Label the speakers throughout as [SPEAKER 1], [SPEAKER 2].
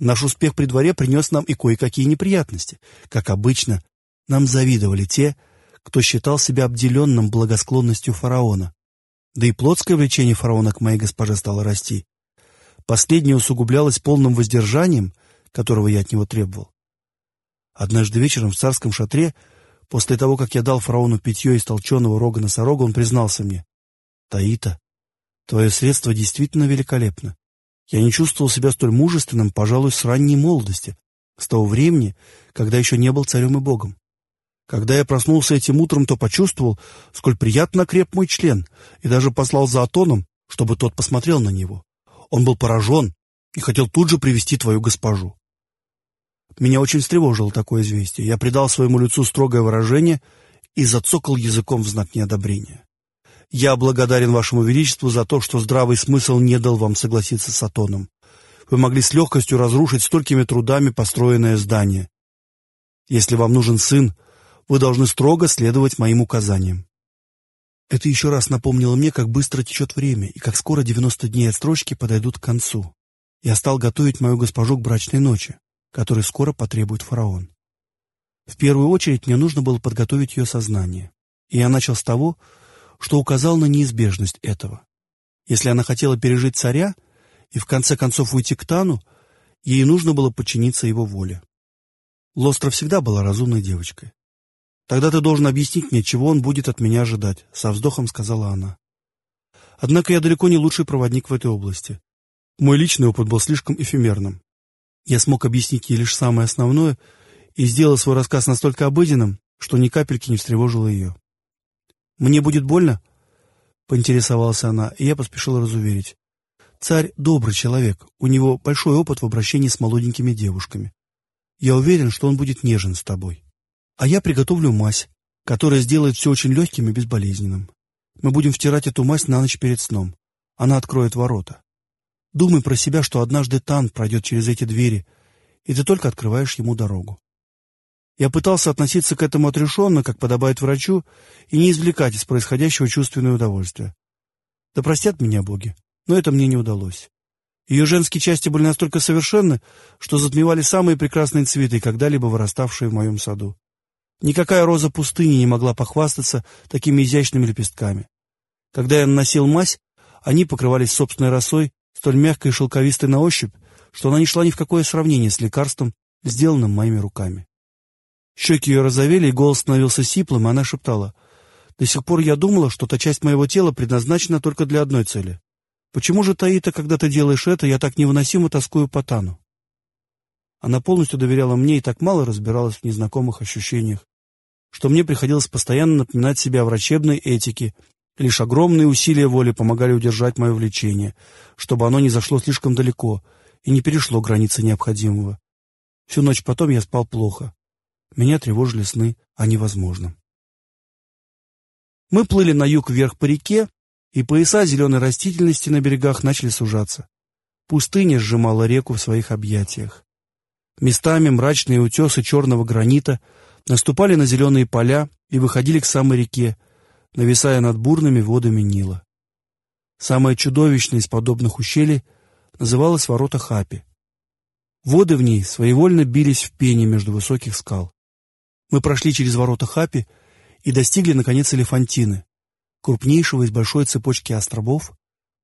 [SPEAKER 1] Наш успех при дворе принес нам и кое-какие неприятности. Как обычно, нам завидовали те, кто считал себя обделенным благосклонностью фараона. Да и плотское влечение фараона к моей госпоже стало расти. Последнее усугублялось полным воздержанием, которого я от него требовал. Однажды вечером в царском шатре, после того, как я дал фараону питье из толченого рога носорога, он признался мне, «Таита, твое средство действительно великолепно. Я не чувствовал себя столь мужественным, пожалуй, с ранней молодости, с того времени, когда еще не был царем и богом. Когда я проснулся этим утром, то почувствовал, сколь приятно креп мой член, и даже послал за Атоном, чтобы тот посмотрел на него. Он был поражен и хотел тут же привести твою госпожу. Меня очень встревожило такое известие. Я придал своему лицу строгое выражение и зацокал языком в знак неодобрения. Я благодарен вашему величеству за то, что здравый смысл не дал вам согласиться с Атоном. Вы могли с легкостью разрушить столькими трудами построенное здание. Если вам нужен сын, вы должны строго следовать моим указаниям. Это еще раз напомнило мне, как быстро течет время, и как скоро 90 дней отстрочки подойдут к концу. Я стал готовить мою госпожу к брачной ночи, которой скоро потребует фараон. В первую очередь мне нужно было подготовить ее сознание. И я начал с того, что указал на неизбежность этого. Если она хотела пережить царя и в конце концов уйти к Тану, ей нужно было подчиниться его воле. Лостра всегда была разумной девочкой. «Тогда ты должен объяснить мне, чего он будет от меня ожидать», — со вздохом сказала она. Однако я далеко не лучший проводник в этой области. Мой личный опыт был слишком эфемерным. Я смог объяснить ей лишь самое основное и сделал свой рассказ настолько обыденным, что ни капельки не встревожило ее. «Мне будет больно?» — поинтересовалась она, и я поспешил разуверить. «Царь — добрый человек, у него большой опыт в обращении с молоденькими девушками. Я уверен, что он будет нежен с тобой. А я приготовлю мазь, которая сделает все очень легким и безболезненным. Мы будем втирать эту мазь на ночь перед сном. Она откроет ворота. Думай про себя, что однажды Тан пройдет через эти двери, и ты только открываешь ему дорогу. Я пытался относиться к этому отрешенно, как подобает врачу, и не извлекать из происходящего чувственное удовольствие. Да простят меня боги, но это мне не удалось. Ее женские части были настолько совершенны, что затмевали самые прекрасные цветы, когда-либо выраставшие в моем саду. Никакая роза пустыни не могла похвастаться такими изящными лепестками. Когда я наносил мазь, они покрывались собственной росой, столь мягкой и шелковистой на ощупь, что она не шла ни в какое сравнение с лекарством, сделанным моими руками. Щеки ее розовели, и голос становился сиплым, и она шептала. «До сих пор я думала, что та часть моего тела предназначена только для одной цели. Почему же, Таита, когда ты делаешь это, я так невыносимо тоскую по Тану?» Она полностью доверяла мне и так мало разбиралась в незнакомых ощущениях, что мне приходилось постоянно напоминать себе о врачебной этике. Лишь огромные усилия воли помогали удержать мое влечение, чтобы оно не зашло слишком далеко и не перешло границы необходимого. Всю ночь потом я спал плохо. Меня тревожили сны о невозможном. Мы плыли на юг вверх по реке, и пояса зеленой растительности на берегах начали сужаться. Пустыня сжимала реку в своих объятиях. Местами мрачные утесы черного гранита наступали на зеленые поля и выходили к самой реке, нависая над бурными водами Нила. Самое чудовищное из подобных ущелий называлось ворота Хапи. Воды в ней своевольно бились в пене между высоких скал. Мы прошли через ворота Хапи и достигли, наконец, Элефантины, крупнейшего из большой цепочки островов,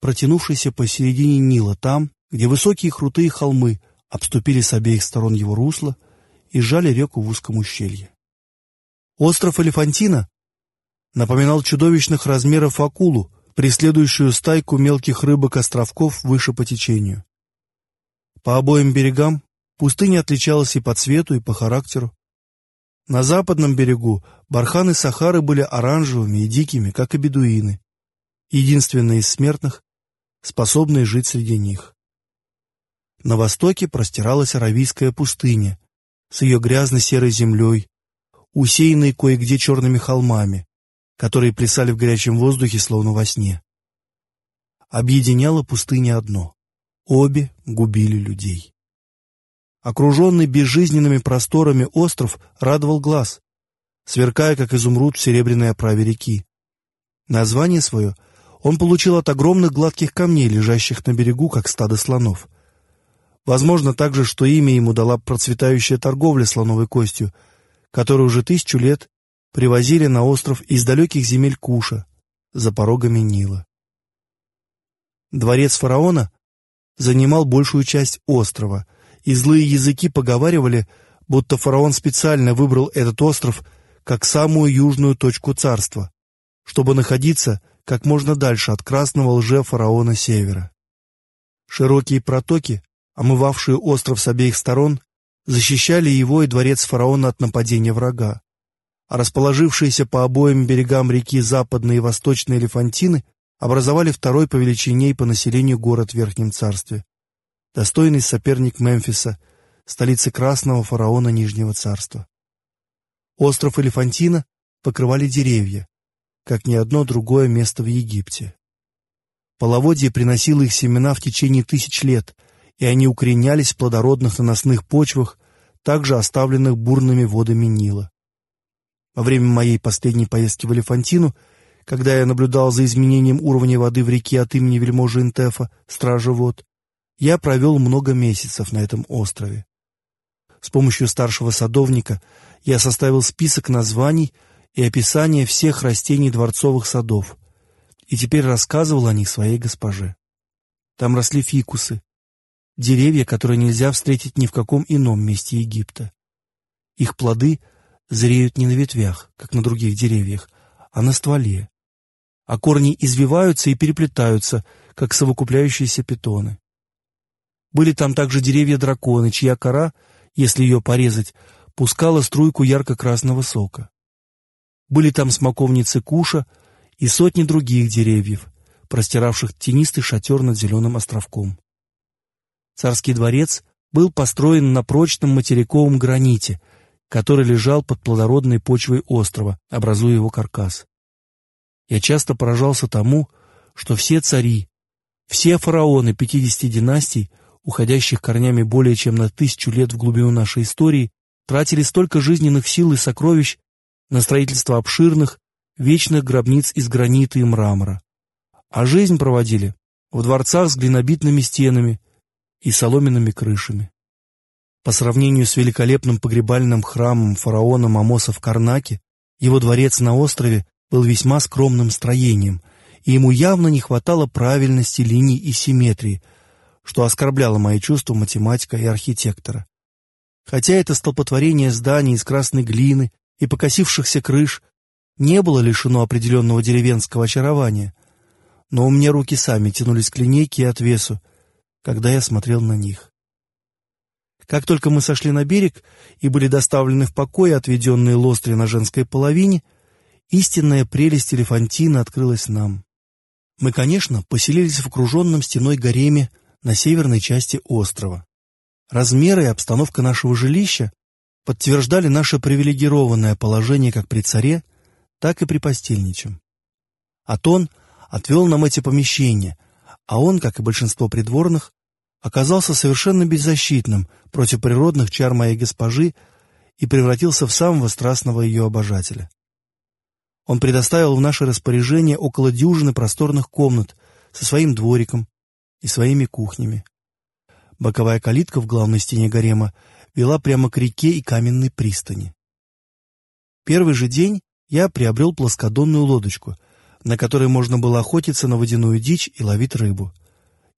[SPEAKER 1] протянувшейся посередине Нила, там, где высокие крутые холмы обступили с обеих сторон его русла и сжали реку в узком ущелье. Остров Элефантина напоминал чудовищных размеров акулу, преследующую стайку мелких рыбок-островков выше по течению. По обоим берегам пустыня отличалась и по цвету, и по характеру. На западном берегу барханы Сахары были оранжевыми и дикими, как и бедуины, единственные из смертных, способные жить среди них. На востоке простиралась Аравийская пустыня с ее грязно-серой землей, усеянной кое-где черными холмами, которые плясали в горячем воздухе, словно во сне. Объединяло пустыня одно — обе губили людей. Окруженный безжизненными просторами остров радовал глаз, сверкая, как изумруд в серебряной оправе реки. Название свое он получил от огромных гладких камней, лежащих на берегу, как стадо слонов. Возможно также, что имя ему дала процветающая торговля слоновой костью, которую уже тысячу лет привозили на остров из далеких земель Куша, за порогами Нила. Дворец фараона занимал большую часть острова, и злые языки поговаривали, будто фараон специально выбрал этот остров как самую южную точку царства, чтобы находиться как можно дальше от красного лже-фараона севера. Широкие протоки, омывавшие остров с обеих сторон, защищали его и дворец фараона от нападения врага, а расположившиеся по обоим берегам реки западные и восточные Элефантины образовали второй по величине и по населению город в Верхнем Царстве, достойный соперник Мемфиса, столицы красного фараона Нижнего Царства. Остров Элефантина покрывали деревья, как ни одно другое место в Египте. Половодье приносило их семена в течение тысяч лет, и они укоренялись в плодородных наносных почвах, также оставленных бурными водами Нила. Во время моей последней поездки в Элефантину – когда я наблюдал за изменением уровня воды в реке от имени вельможи Интефа, стража вод, я провел много месяцев на этом острове. С помощью старшего садовника я составил список названий и описания всех растений дворцовых садов, и теперь рассказывал о них своей госпоже. Там росли фикусы, деревья, которые нельзя встретить ни в каком ином месте Египта. Их плоды зреют не на ветвях, как на других деревьях, а на стволе а корни извиваются и переплетаются, как совокупляющиеся питоны. Были там также деревья-драконы, чья кора, если ее порезать, пускала струйку ярко-красного сока. Были там смоковницы куша и сотни других деревьев, простиравших тенистый шатер над зеленым островком. Царский дворец был построен на прочном материковом граните, который лежал под плодородной почвой острова, образуя его каркас. Я часто поражался тому, что все цари, все фараоны 50 династий, уходящих корнями более чем на тысячу лет в глубину нашей истории, тратили столько жизненных сил и сокровищ на строительство обширных, вечных гробниц из гранита и мрамора, а жизнь проводили в дворцах с глинобитными стенами и соломенными крышами. По сравнению с великолепным погребальным храмом фараона Мамоса в Карнаке, его дворец на острове был весьма скромным строением, и ему явно не хватало правильности линий и симметрии, что оскорбляло мои чувства математика и архитектора. Хотя это столпотворение зданий из красной глины и покосившихся крыш не было лишено определенного деревенского очарования, но у меня руки сами тянулись к линейке и отвесу, когда я смотрел на них. Как только мы сошли на берег и были доставлены в покой, отведенные лостри на женской половине — истинная прелесть Элефантина открылась нам. Мы, конечно, поселились в окруженном стеной гареме на северной части острова. Размеры и обстановка нашего жилища подтверждали наше привилегированное положение как при царе, так и при постельничем. Атон отвел нам эти помещения, а он, как и большинство придворных, оказался совершенно беззащитным против природных чар моей госпожи и превратился в самого страстного ее обожателя. Он предоставил в наше распоряжение около дюжины просторных комнат со своим двориком и своими кухнями. Боковая калитка в главной стене гарема вела прямо к реке и каменной пристани. Первый же день я приобрел плоскодонную лодочку, на которой можно было охотиться на водяную дичь и ловить рыбу.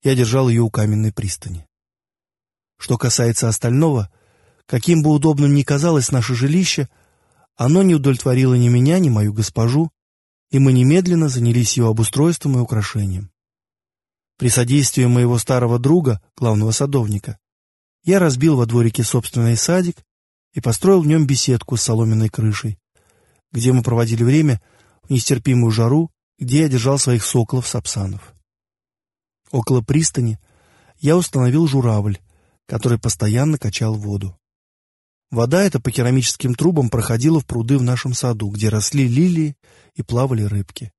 [SPEAKER 1] Я держал ее у каменной пристани. Что касается остального, каким бы удобным ни казалось наше жилище, оно не удовлетворило ни меня, ни мою госпожу, и мы немедленно занялись его обустройством и украшением. При содействии моего старого друга, главного садовника, я разбил во дворике собственный садик и построил в нем беседку с соломенной крышей, где мы проводили время в нестерпимую жару, где я держал своих соколов-сапсанов. Около пристани я установил журавль, который постоянно качал воду. Вода эта по керамическим трубам проходила в пруды в нашем саду, где росли лилии и плавали рыбки.